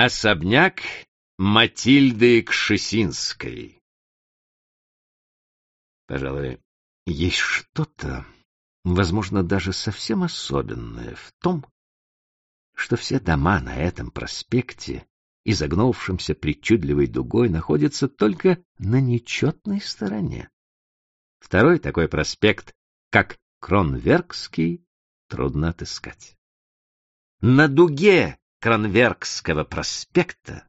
Особняк Матильды Кшесинской Пожалуй, есть что-то, возможно, даже совсем особенное в том, что все дома на этом проспекте, изогнувшимся причудливой дугой, находятся только на нечетной стороне. Второй такой проспект, как Кронверкский, трудно отыскать. На дуге Кронверкского проспекта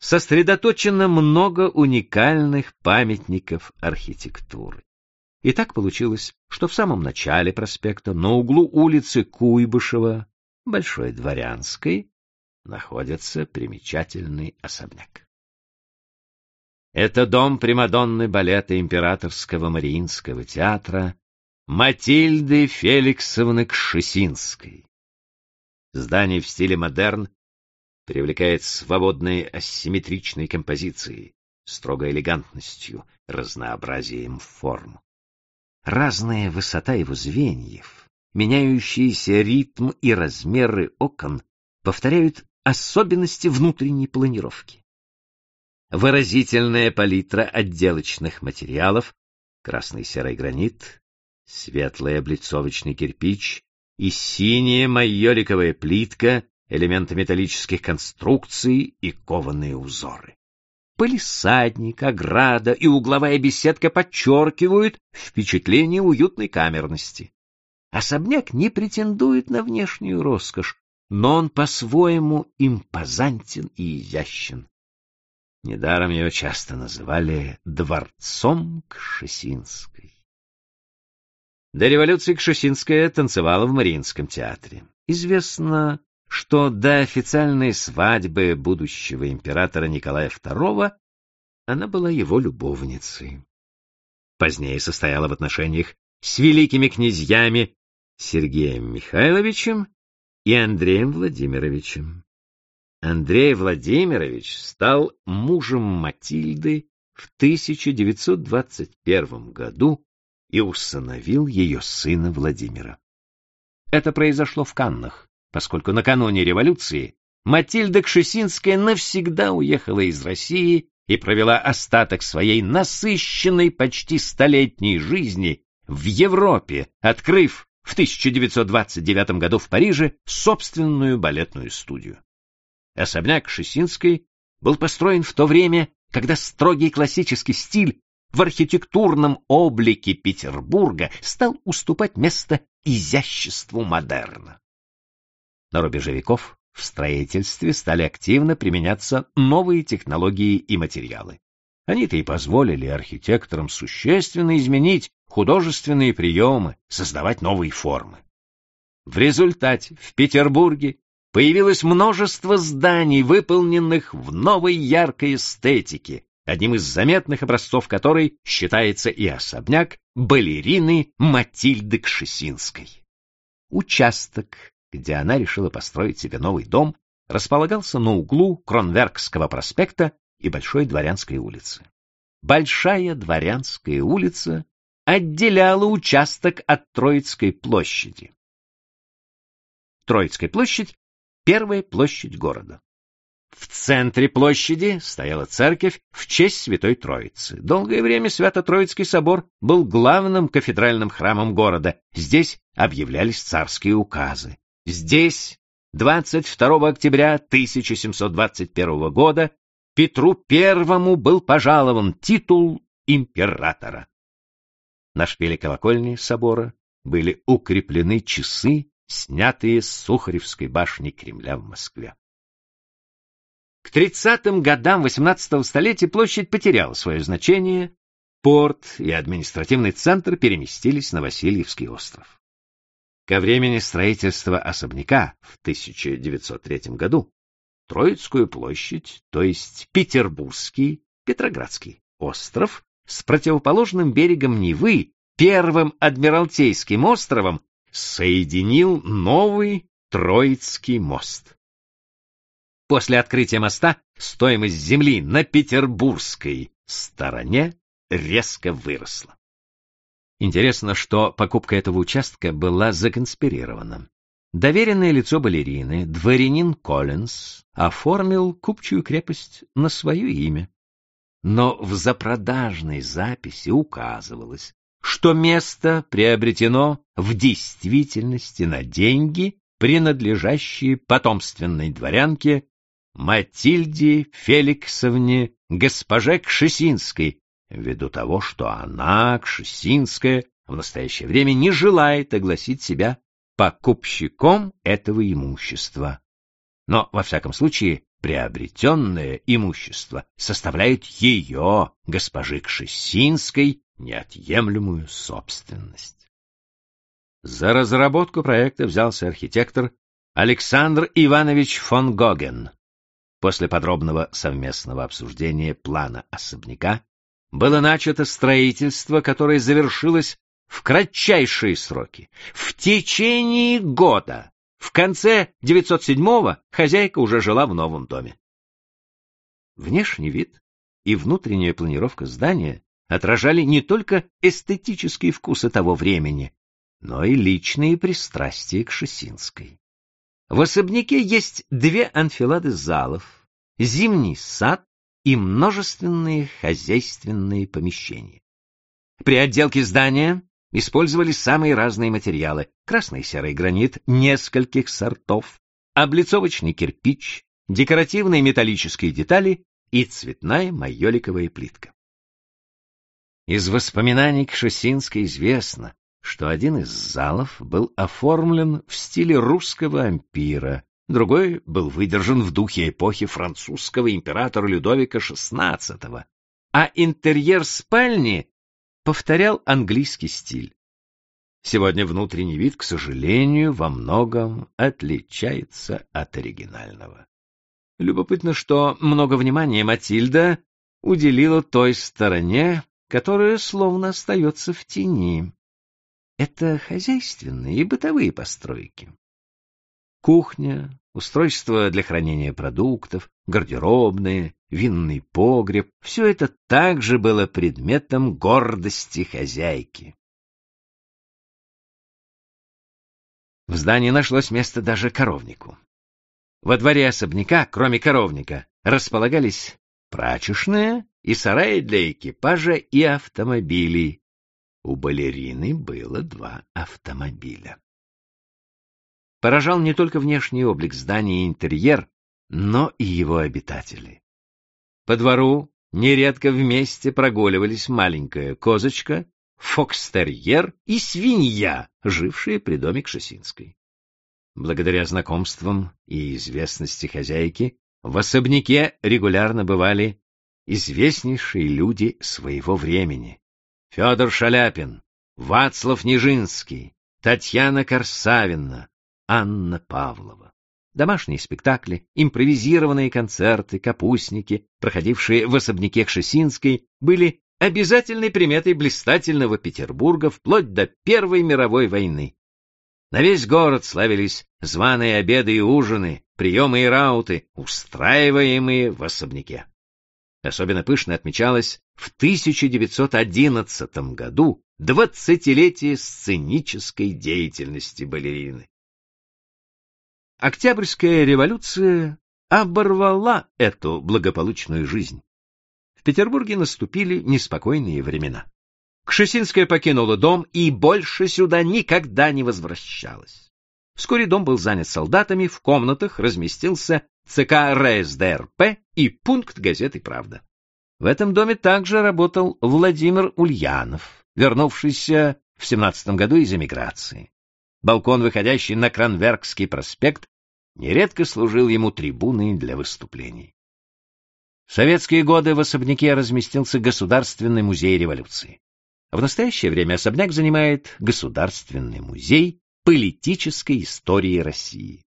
сосредоточено много уникальных памятников архитектуры. И так получилось, что в самом начале проспекта, на углу улицы Куйбышева, Большой Дворянской, находится примечательный особняк. Это дом Примадонны балета Императорского Мариинского театра Матильды Феликсовны Кшесинской. Здание в стиле модерн привлекает свободной асимметричной композицией, строгой элегантностью, разнообразием форм. Разная высота его звеньев, меняющийся ритм и размеры окон повторяют особенности внутренней планировки. Выразительная палитра отделочных материалов, красный серый гранит, светлый облицовочный кирпич и синяя майоликовая плитка, элементы металлических конструкций и кованые узоры. Полисадник, ограда и угловая беседка подчеркивают впечатление уютной камерности. Особняк не претендует на внешнюю роскошь, но он по-своему импозантен и изящен. Недаром ее часто называли дворцом Кшесинской. До революции Кшесинская танцевала в Мариинском театре. Известно, что до официальной свадьбы будущего императора Николая II она была его любовницей. Позднее состояла в отношениях с великими князьями Сергеем Михайловичем и Андреем Владимировичем. Андрей Владимирович стал мужем Матильды в 1921 году и усыновил ее сына Владимира. Это произошло в Каннах, поскольку накануне революции Матильда Кшесинская навсегда уехала из России и провела остаток своей насыщенной почти столетней жизни в Европе, открыв в 1929 году в Париже собственную балетную студию. Особняк Шесинской был построен в то время, когда строгий классический стиль в архитектурном облике Петербурга стал уступать место изяществу модерна. На рубеже веков в строительстве стали активно применяться новые технологии и материалы. Они-то и позволили архитекторам существенно изменить художественные приемы, создавать новые формы. В результате в Петербурге появилось множество зданий, выполненных в новой яркой эстетике, одним из заметных образцов которой считается и особняк балерины Матильды Кшесинской. Участок, где она решила построить себе новый дом, располагался на углу Кронверкского проспекта и Большой Дворянской улицы. Большая Дворянская улица отделяла участок от Троицкой площади. Троицкая площадь — первая площадь города. В центре площади стояла церковь в честь Святой Троицы. Долгое время Свято-Троицкий собор был главным кафедральным храмом города. Здесь объявлялись царские указы. Здесь 22 октября 1721 года Петру Первому был пожалован титул императора. На шпиле колокольни собора были укреплены часы, снятые с Сухаревской башни Кремля в Москве. К 30-м годам XVIII столетия площадь потеряла свое значение, порт и административный центр переместились на Васильевский остров. Ко времени строительства особняка в 1903 году Троицкую площадь, то есть Петербургский, Петроградский остров, с противоположным берегом Невы, первым Адмиралтейским островом, соединил новый Троицкий мост. После открытия моста стоимость земли на петербургской стороне резко выросла. Интересно, что покупка этого участка была законспирирована. доверенное лицо балерины, дворянин Коллинз, оформил купчую крепость на свое имя. Но в запродажной записи указывалось, что место приобретено в действительности на деньги, принадлежащие потомственной дворянке Матильде Феликсовне госпоже Кшесинской, ввиду того, что она, Кшесинская, в настоящее время не желает огласить себя покупщиком этого имущества. Но, во всяком случае, приобретенное имущество составляет ее, госпожи Кшесинской, неотъемлемую собственность. За разработку проекта взялся архитектор Александр Иванович фон Гоген. После подробного совместного обсуждения плана особняка было начато строительство, которое завершилось в кратчайшие сроки, в течение года. В конце 907-го хозяйка уже жила в новом доме. Внешний вид и внутренняя планировка здания отражали не только эстетические вкусы того времени, но и личные пристрастия к Шесинской. В особняке есть две анфилады залов, зимний сад и множественные хозяйственные помещения. При отделке здания использовались самые разные материалы — красный и серый гранит нескольких сортов, облицовочный кирпич, декоративные металлические детали и цветная майоликовая плитка. Из воспоминаний Кшесинска известно, что один из залов был оформлен в стиле русского ампира, другой был выдержан в духе эпохи французского императора Людовика XVI, а интерьер спальни повторял английский стиль. Сегодня внутренний вид, к сожалению, во многом отличается от оригинального. Любопытно, что много внимания Матильда уделила той стороне, которая словно остается в тени. Это хозяйственные и бытовые постройки. Кухня, устройство для хранения продуктов, гардеробные, винный погреб — все это также было предметом гордости хозяйки. В здании нашлось место даже коровнику. Во дворе особняка, кроме коровника, располагались прачечная и сараи для экипажа и автомобилей. У балерины было два автомобиля. Поражал не только внешний облик здания и интерьер, но и его обитатели. По двору нередко вместе прогуливались маленькая козочка, фокстерьер и свинья, жившие при доме Кшесинской. Благодаря знакомствам и известности хозяйки в особняке регулярно бывали известнейшие люди своего времени. Федор Шаляпин, Вацлав Нижинский, Татьяна Корсавина, Анна Павлова. Домашние спектакли, импровизированные концерты, капустники, проходившие в особняке Кшесинской, были обязательной приметой блистательного Петербурга вплоть до Первой мировой войны. На весь город славились званые обеды и ужины, приемы и рауты, устраиваемые в особняке. Особенно пышно отмечалось в 1911 году двадцатилетие сценической деятельности балерины. Октябрьская революция оборвала эту благополучную жизнь. В Петербурге наступили неспокойные времена. Кшесинская покинула дом и больше сюда никогда не возвращалась. Вскоре дом был занят солдатами, в комнатах разместился ЦК РСДРП и пункт газеты «Правда». В этом доме также работал Владимир Ульянов, вернувшийся в 17 году из эмиграции. Балкон, выходящий на Кранверкский проспект, нередко служил ему трибуной для выступлений. В советские годы в особняке разместился Государственный музей революции. В настоящее время особняк занимает Государственный музей политической истории России.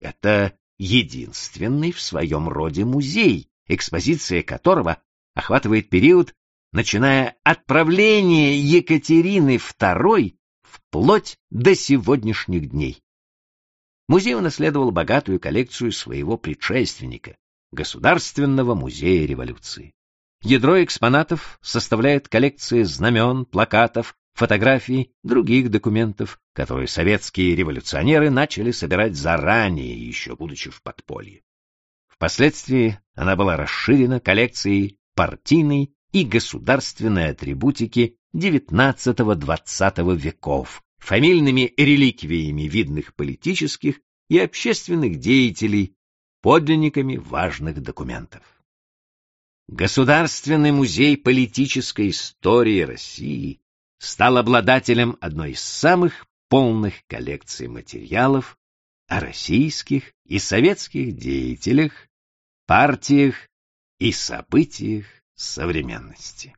Это единственный в своем роде музей, экспозиция которого охватывает период, начиная от правления Екатерины II вплоть до сегодняшних дней. Музей унаследовал богатую коллекцию своего предшественника, Государственного музея революции. Ядро экспонатов составляет коллекция знамен, плакатов, фотографий, других документов, которые советские революционеры начали собирать заранее, еще будучи в подполье. Впоследствии она была расширена коллекцией партийной и государственной атрибутики XIX-XX веков, фамильными реликвиями видных политических и общественных деятелей, подлинниками важных документов. Государственный музей политической истории России стал обладателем одной из самых полных коллекций материалов о российских и советских деятелях, партиях и событиях современности.